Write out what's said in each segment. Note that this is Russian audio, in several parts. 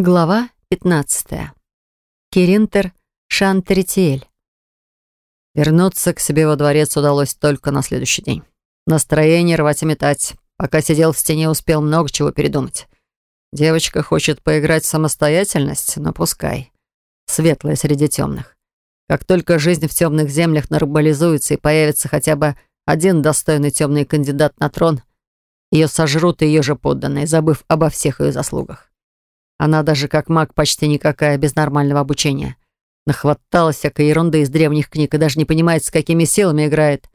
Глава 15. Киринтер Шантеритиэль. Вернуться к себе во дворец удалось только на следующий день. Настроение рвать и метать. Пока сидел в стене, успел много чего передумать. Девочка хочет поиграть в самостоятельность, но пускай. Светлая среди темных. Как только жизнь в темных землях нормализуется и появится хотя бы один достойный темный кандидат на трон, ее сожрут и ее же подданные, забыв обо всех ее заслугах. Она даже как маг почти никакая, без нормального обучения. Нахваталась всякой ерунды из древних книг и даже не понимает, с какими силами играет.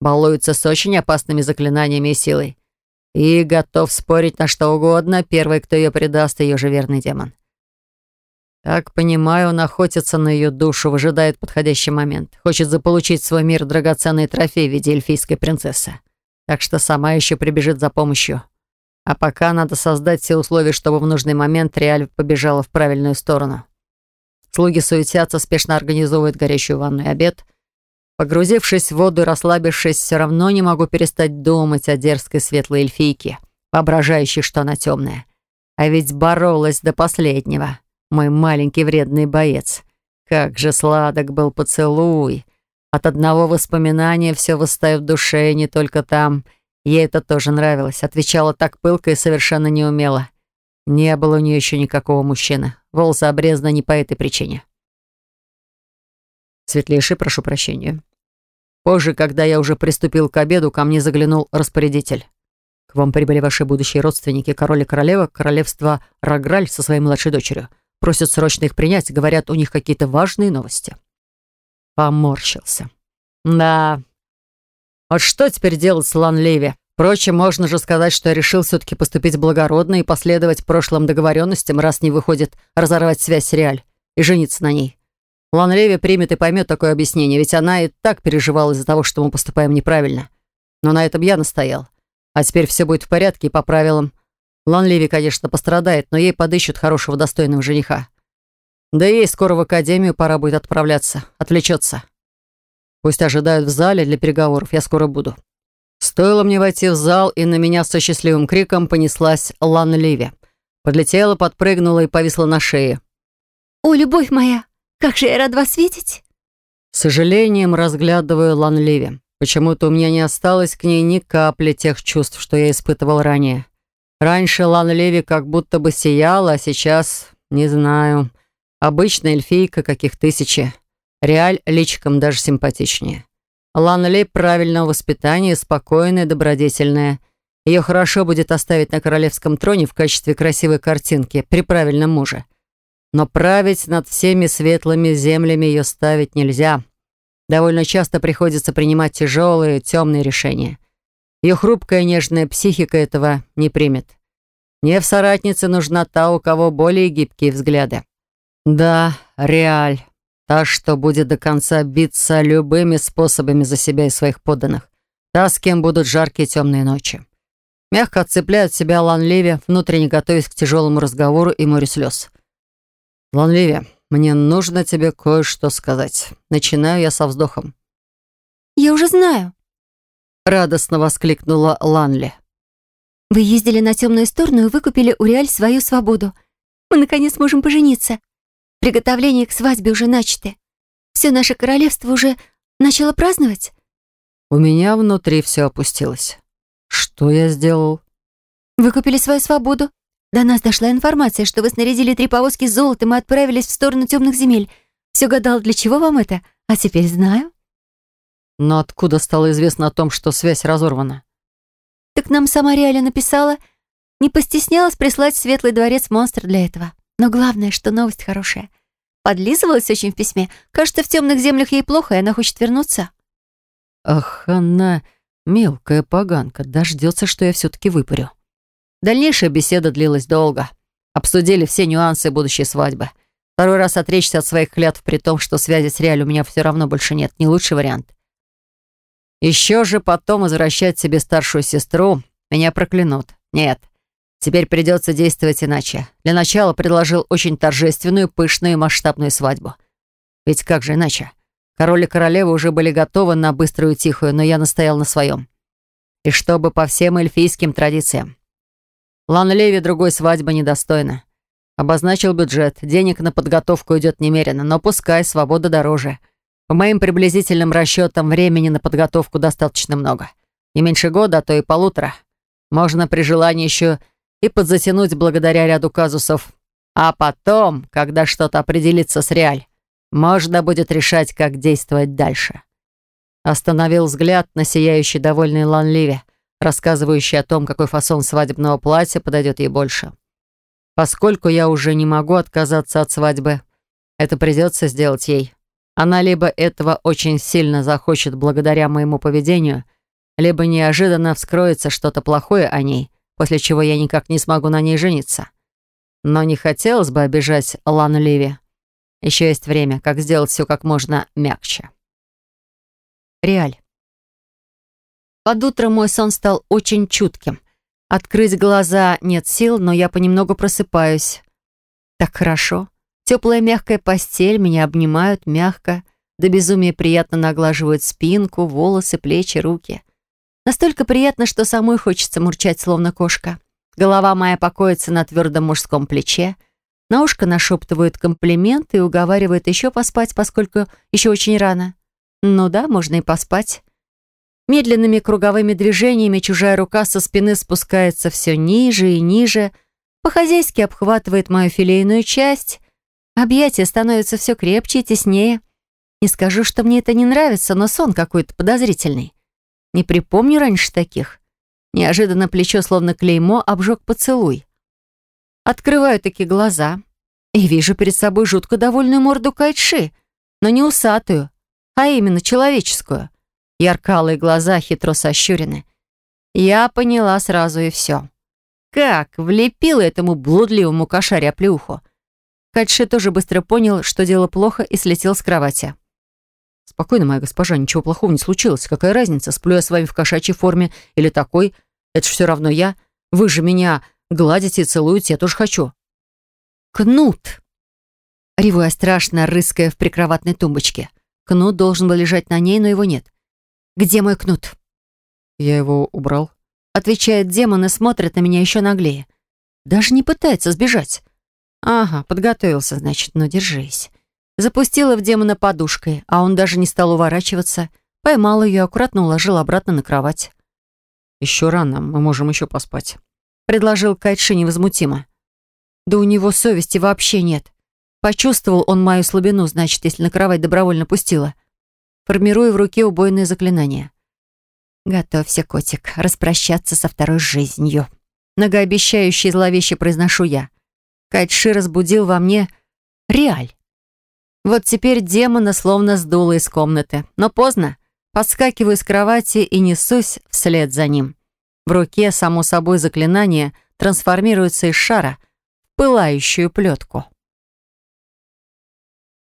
Балуется с очень опасными заклинаниями и силой. И готов спорить на что угодно, первый, кто ее предаст, ее же верный демон. Так понимаю, он охотится на ее душу, выжидает подходящий момент. Хочет заполучить в свой мир драгоценный трофей в виде эльфийской принцессы. Так что сама еще прибежит за помощью. А пока надо создать все условия, чтобы в нужный момент Реаль побежала в правильную сторону. Слуги суетятся, спешно организовывают горячую ванну и обед. Погрузившись в воду и расслабившись, все равно не могу перестать думать о дерзкой светлой эльфийке, воображающей, что она темная. А ведь боролась до последнего, мой маленький вредный боец. Как же сладок был поцелуй. От одного воспоминания все восстает в душе, не только там — Ей это тоже нравилось. Отвечала так пылко и совершенно неумело. Не было у нее еще никакого мужчины. Волосы обрезаны не по этой причине. Светлейший, прошу прощения. Позже, когда я уже приступил к обеду, ко мне заглянул распорядитель. К вам прибыли ваши будущие родственники, король и королева, королевство Раграль со своей младшей дочерью. Просят срочно их принять, говорят, у них какие-то важные новости. Поморщился. Да, вот что теперь делать с Лан Леви? Впрочем, можно же сказать, что я решил все-таки поступить благородно и последовать прошлым договоренностям, раз не выходит разорвать связь с Реаль и жениться на ней. Лан Леви примет и поймет такое объяснение, ведь она и так переживала из-за того, что мы поступаем неправильно. Но на этом я настоял. А теперь все будет в порядке и по правилам. Лан Леви, конечно, пострадает, но ей подыщут хорошего достойного жениха. Да и ей скоро в академию пора будет отправляться, отвлечется. Пусть ожидают в зале для переговоров, я скоро буду». Стоило мне войти в зал, и на меня со счастливым криком понеслась Лана Ливи. Подлетела, подпрыгнула и повисла на шее. «О, любовь моя, как же я рад вас видеть!» С сожалением разглядываю Лан Ливи. Почему-то у меня не осталось к ней ни капли тех чувств, что я испытывал ранее. Раньше Лан Леви как будто бы сияла, а сейчас, не знаю, обычная эльфийка, каких тысячи. Реаль личиком даже симпатичнее. Лана Ли правильного воспитания, спокойная, добродетельная. Ее хорошо будет оставить на королевском троне в качестве красивой картинки при правильном муже. Но править над всеми светлыми землями ее ставить нельзя. Довольно часто приходится принимать тяжелые, темные решения. Ее хрупкая нежная психика этого не примет. Не в соратнице нужна та, у кого более гибкие взгляды. Да, Реаль. Та, что будет до конца биться любыми способами за себя и своих подданных. Та, с кем будут жаркие темные ночи. Мягко отцепляют себя Ланливи, внутренне готовясь к тяжелому разговору и морю слез. «Ланливи, мне нужно тебе кое-что сказать. Начинаю я со вздохом». «Я уже знаю», — радостно воскликнула Ланли. «Вы ездили на темную сторону и выкупили у Реаль свою свободу. Мы, наконец, можем пожениться. Приготовления к свадьбе уже начаты. Все наше королевство уже начало праздновать. У меня внутри все опустилось. Что я сделал? Вы купили свою свободу. До нас дошла информация, что вы снарядили три повозки с золотом и отправились в сторону темных земель. Все гадал, для чего вам это, а теперь знаю. Но откуда стало известно о том, что связь разорвана? Так нам сама Реаля написала. Не постеснялась прислать в Светлый дворец монстр для этого. Но главное, что новость хорошая. Подлизывалась очень в письме. Кажется, в темных землях ей плохо, и она хочет вернуться. Ах, она мелкая поганка, дождется, что я все-таки выпарю. Дальнейшая беседа длилась долго. Обсудили все нюансы будущей свадьбы. Второй раз отречься от своих клятв, при том, что связи с Реаль у меня все равно больше нет. Не лучший вариант. Еще же потом возвращать себе старшую сестру. Меня проклянут. Нет. Теперь придется действовать иначе. Для начала предложил очень торжественную, пышную и масштабную свадьбу. Ведь как же иначе? Король и королева уже были готовы на быструю и тихую, но я настоял на своем. И чтобы по всем эльфийским традициям. Лан Леви другой свадьбы недостойна. Обозначил бюджет. Денег на подготовку идет немерено, но пускай, свобода дороже. По моим приблизительным расчетам, времени на подготовку достаточно много. Не меньше года, а то и полутора. Можно при желании еще и подзатянуть благодаря ряду казусов. А потом, когда что-то определится с реаль, можно будет решать, как действовать дальше. Остановил взгляд на сияющий довольный Ланливе, рассказывающий о том, какой фасон свадебного платья подойдет ей больше. Поскольку я уже не могу отказаться от свадьбы, это придется сделать ей. Она либо этого очень сильно захочет благодаря моему поведению, либо неожиданно вскроется что-то плохое о ней, после чего я никак не смогу на ней жениться. Но не хотелось бы обижать Лану Ливи. Еще есть время, как сделать все как можно мягче. Реаль. Под утро мой сон стал очень чутким. Открыть глаза нет сил, но я понемногу просыпаюсь. Так хорошо. Теплая мягкая постель, меня обнимают мягко, до безумия приятно наглаживают спинку, волосы, плечи, руки. Настолько приятно, что самой хочется мурчать, словно кошка. Голова моя покоится на твердом мужском плече. На ушко нашептывают комплименты и уговаривают еще поспать, поскольку еще очень рано. Ну да, можно и поспать. Медленными круговыми движениями чужая рука со спины спускается все ниже и ниже, по-хозяйски обхватывает мою филейную часть. Объятия становятся все крепче и теснее. Не скажу, что мне это не нравится, но сон какой-то подозрительный. Не припомню раньше таких. Неожиданно плечо, словно клеймо, обжег поцелуй. Открываю такие глаза и вижу перед собой жутко довольную морду Кайтши, но не усатую, а именно человеческую. Яркалые глаза хитро сощурены. Я поняла сразу и все. Как влепила этому блудливому кошаре оплеуху. Катши тоже быстро понял, что дело плохо, и слетел с кровати. «Спокойно, моя госпожа, ничего плохого не случилось. Какая разница, сплю я с вами в кошачьей форме или такой? Это ж все равно я. Вы же меня гладите и целуете, я тоже хочу». «Кнут!» Реву я страшно, рыская в прикроватной тумбочке. Кнут должен был лежать на ней, но его нет. «Где мой кнут?» «Я его убрал», — отвечает демон и смотрит на меня еще наглее. Даже не пытается сбежать. «Ага, подготовился, значит, но держись». Запустила в демона подушкой, а он даже не стал уворачиваться. Поймал ее, аккуратно уложил обратно на кровать. «Еще рано, мы можем еще поспать», — предложил Кайтши невозмутимо. «Да у него совести вообще нет. Почувствовал он мою слабину, значит, если на кровать добровольно пустила формируя в руке убойное заклинание. «Готовься, котик, распрощаться со второй жизнью». Многообещающе и зловеще произношу я. Кайтши разбудил во мне реаль. Вот теперь демона словно сдуло из комнаты. Но поздно. Подскакиваю с кровати и несусь вслед за ним. В руке, само собой, заклинание трансформируется из шара в пылающую плетку.